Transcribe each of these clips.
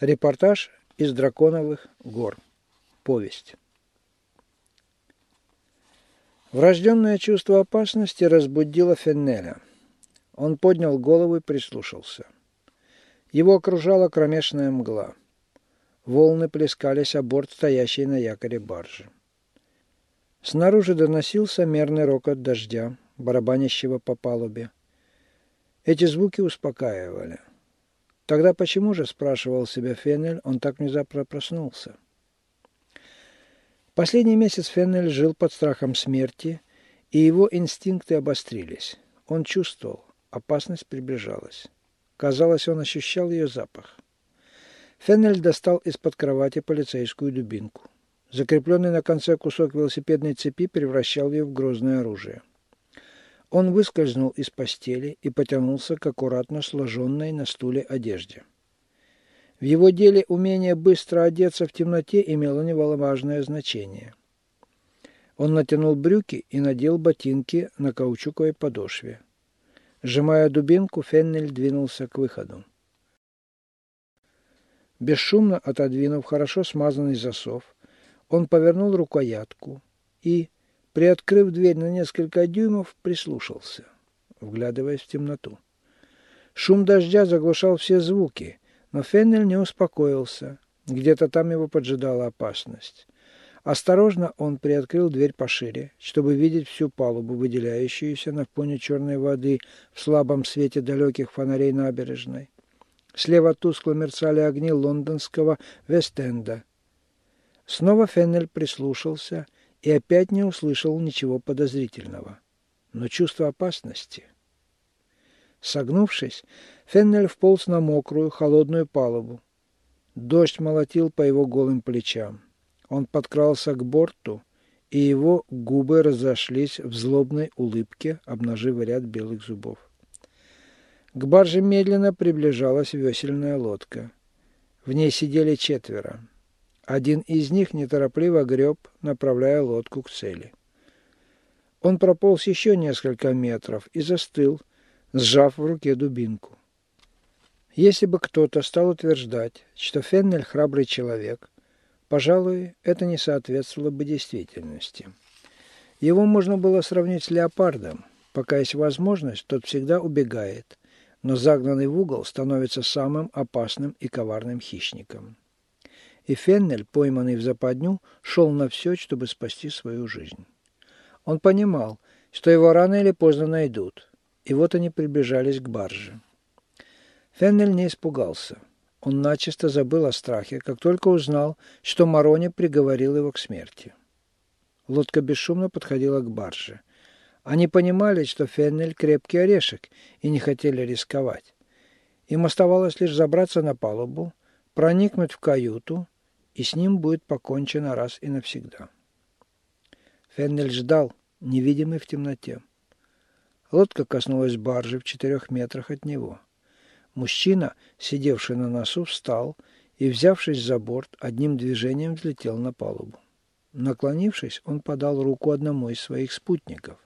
Репортаж из Драконовых гор. Повесть. Врожденное чувство опасности разбудило Феннеля. Он поднял голову и прислушался. Его окружала кромешная мгла. Волны плескались о борт стоящей на якоре баржи. Снаружи доносился мерный рокот дождя, барабанящего по палубе. Эти звуки успокаивали. Тогда почему же, спрашивал себя Феннель, он так внезапно проснулся? Последний месяц Феннель жил под страхом смерти, и его инстинкты обострились. Он чувствовал, опасность приближалась. Казалось, он ощущал ее запах. Феннель достал из-под кровати полицейскую дубинку. Закрепленный на конце кусок велосипедной цепи превращал ее в грозное оружие. Он выскользнул из постели и потянулся к аккуратно сложенной на стуле одежде. В его деле умение быстро одеться в темноте имело немаловажное значение. Он натянул брюки и надел ботинки на каучуковой подошве. Сжимая дубинку, Феннель двинулся к выходу. Бесшумно отодвинув хорошо смазанный засов, он повернул рукоятку и, Приоткрыв дверь на несколько дюймов, прислушался, вглядываясь в темноту. Шум дождя заглушал все звуки, но Феннель не успокоился. Где-то там его поджидала опасность. Осторожно он приоткрыл дверь пошире, чтобы видеть всю палубу, выделяющуюся на фоне черной воды в слабом свете далеких фонарей набережной. Слева тускло мерцали огни лондонского Вест-Энда. Снова Феннель прислушался — и опять не услышал ничего подозрительного. Но чувство опасности... Согнувшись, Феннель вполз на мокрую, холодную палубу. Дождь молотил по его голым плечам. Он подкрался к борту, и его губы разошлись в злобной улыбке, обнажив ряд белых зубов. К барже медленно приближалась весельная лодка. В ней сидели четверо. Один из них неторопливо греб, направляя лодку к цели. Он прополз еще несколько метров и застыл, сжав в руке дубинку. Если бы кто-то стал утверждать, что Феннель храбрый человек, пожалуй, это не соответствовало бы действительности. Его можно было сравнить с леопардом. Пока есть возможность, тот всегда убегает, но загнанный в угол становится самым опасным и коварным хищником и Феннель, пойманный в западню, шел на все, чтобы спасти свою жизнь. Он понимал, что его рано или поздно найдут, и вот они приближались к барже. Феннель не испугался. Он начисто забыл о страхе, как только узнал, что Марони приговорил его к смерти. Лодка бесшумно подходила к барже. Они понимали, что Феннель крепкий орешек, и не хотели рисковать. Им оставалось лишь забраться на палубу, проникнуть в каюту и с ним будет покончено раз и навсегда. Феннель ждал, невидимый в темноте. Лодка коснулась баржи в четырех метрах от него. Мужчина, сидевший на носу, встал и, взявшись за борт, одним движением взлетел на палубу. Наклонившись, он подал руку одному из своих спутников.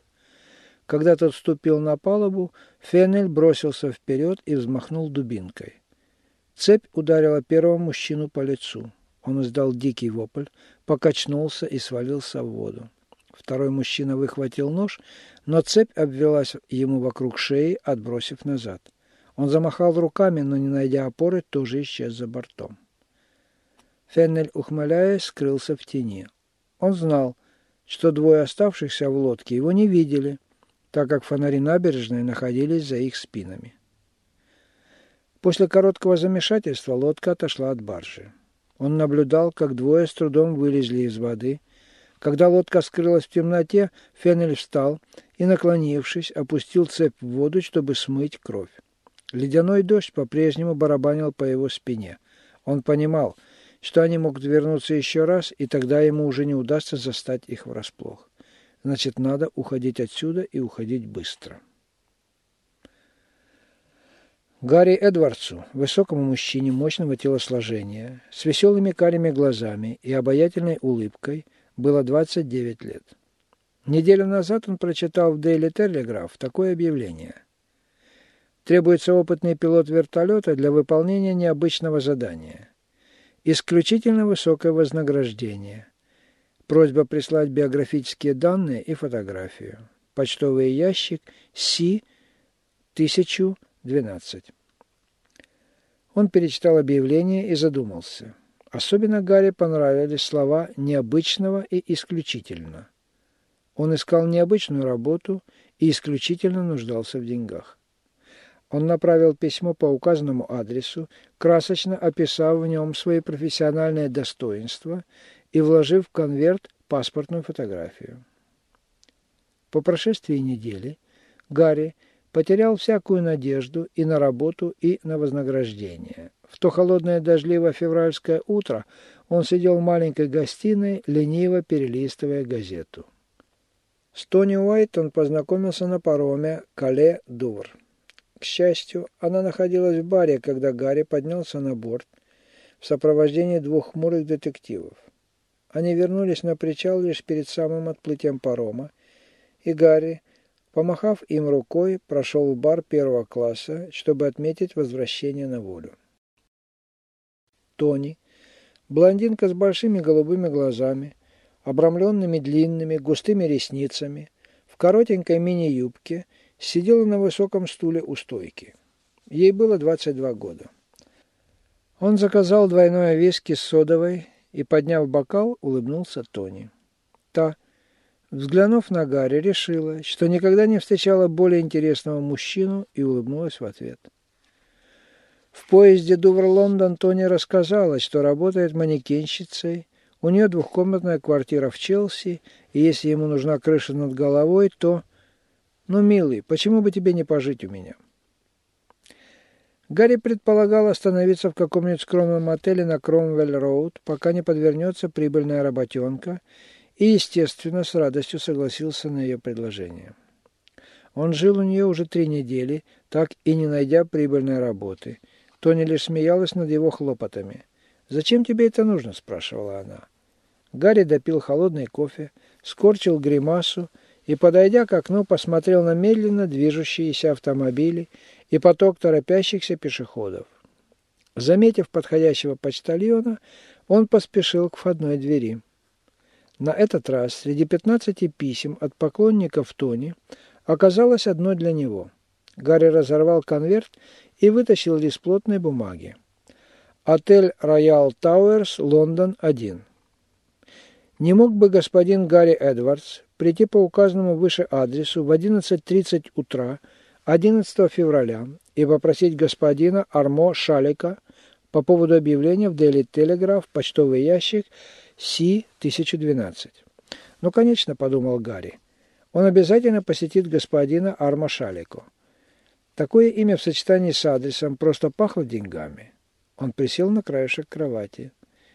Когда тот вступил на палубу, Феннель бросился вперед и взмахнул дубинкой. Цепь ударила первого мужчину по лицу. Он издал дикий вопль, покачнулся и свалился в воду. Второй мужчина выхватил нож, но цепь обвелась ему вокруг шеи, отбросив назад. Он замахал руками, но, не найдя опоры, тоже исчез за бортом. Феннель, ухмыляясь, скрылся в тени. Он знал, что двое оставшихся в лодке его не видели, так как фонари набережной находились за их спинами. После короткого замешательства лодка отошла от баржи. Он наблюдал, как двое с трудом вылезли из воды. Когда лодка скрылась в темноте, Феннель встал и, наклонившись, опустил цепь в воду, чтобы смыть кровь. Ледяной дождь по-прежнему барабанил по его спине. Он понимал, что они могут вернуться еще раз, и тогда ему уже не удастся застать их врасплох. Значит, надо уходить отсюда и уходить быстро. Гарри Эдвардсу, высокому мужчине мощного телосложения, с веселыми карими глазами и обаятельной улыбкой, было 29 лет. Неделю назад он прочитал в Daily Telegraph такое объявление. Требуется опытный пилот вертолета для выполнения необычного задания. исключительно высокое вознаграждение. Просьба прислать биографические данные и фотографию. Почтовый ящик Си-1012. Он перечитал объявление и задумался. Особенно Гарри понравились слова «необычного» и «исключительно». Он искал необычную работу и исключительно нуждался в деньгах. Он направил письмо по указанному адресу, красочно описав в нем свои профессиональные достоинства и вложив в конверт паспортную фотографию. По прошествии недели Гарри потерял всякую надежду и на работу, и на вознаграждение. В то холодное дождливое февральское утро он сидел в маленькой гостиной, лениво перелистывая газету. С Тони Уайт он познакомился на пароме Кале-Дувр. К счастью, она находилась в баре, когда Гарри поднялся на борт в сопровождении двух хмурых детективов. Они вернулись на причал лишь перед самым отплытием парома, и Гарри, помахав им рукой, прошел в бар первого класса, чтобы отметить возвращение на волю. Тони, блондинка с большими голубыми глазами, обрамленными длинными густыми ресницами, в коротенькой мини-юбке, сидела на высоком стуле у стойки. Ей было 22 года. Он заказал двойное виски с содовой и, подняв бокал, улыбнулся Тони. Та, взглянув на Гарри, решила, что никогда не встречала более интересного мужчину и улыбнулась в ответ. В поезде Дувр-Лондон Тони рассказала, что работает манекенщицей, у нее двухкомнатная квартира в Челси, и если ему нужна крыша над головой, то... Ну, милый, почему бы тебе не пожить у меня? Гарри предполагал остановиться в каком-нибудь скромном отеле на Кромвель-Роуд, пока не подвернется прибыльная работенка, и, естественно, с радостью согласился на ее предложение. Он жил у нее уже три недели, так и не найдя прибыльной работы. Тони лишь смеялась над его хлопотами. «Зачем тебе это нужно?» – спрашивала она. Гарри допил холодный кофе, скорчил гримасу и, подойдя к окну, посмотрел на медленно движущиеся автомобили и поток торопящихся пешеходов. Заметив подходящего почтальона, он поспешил к входной двери. На этот раз среди пятнадцати писем от поклонников Тони оказалось одно для него. Гарри разорвал конверт и вытащил лист плотной бумаги. Отель «Роял Тауэрс», Лондон, 1. Не мог бы господин Гарри Эдвардс прийти по указанному выше адресу в 11.30 утра 11 февраля и попросить господина Армо Шалика по поводу объявления в Daily Telegraph почтовый ящик Си-1012. Ну, конечно, подумал Гарри, он обязательно посетит господина Армо Шалику. Такое имя в сочетании с адресом просто пахло деньгами. Он присел на краешек кровати.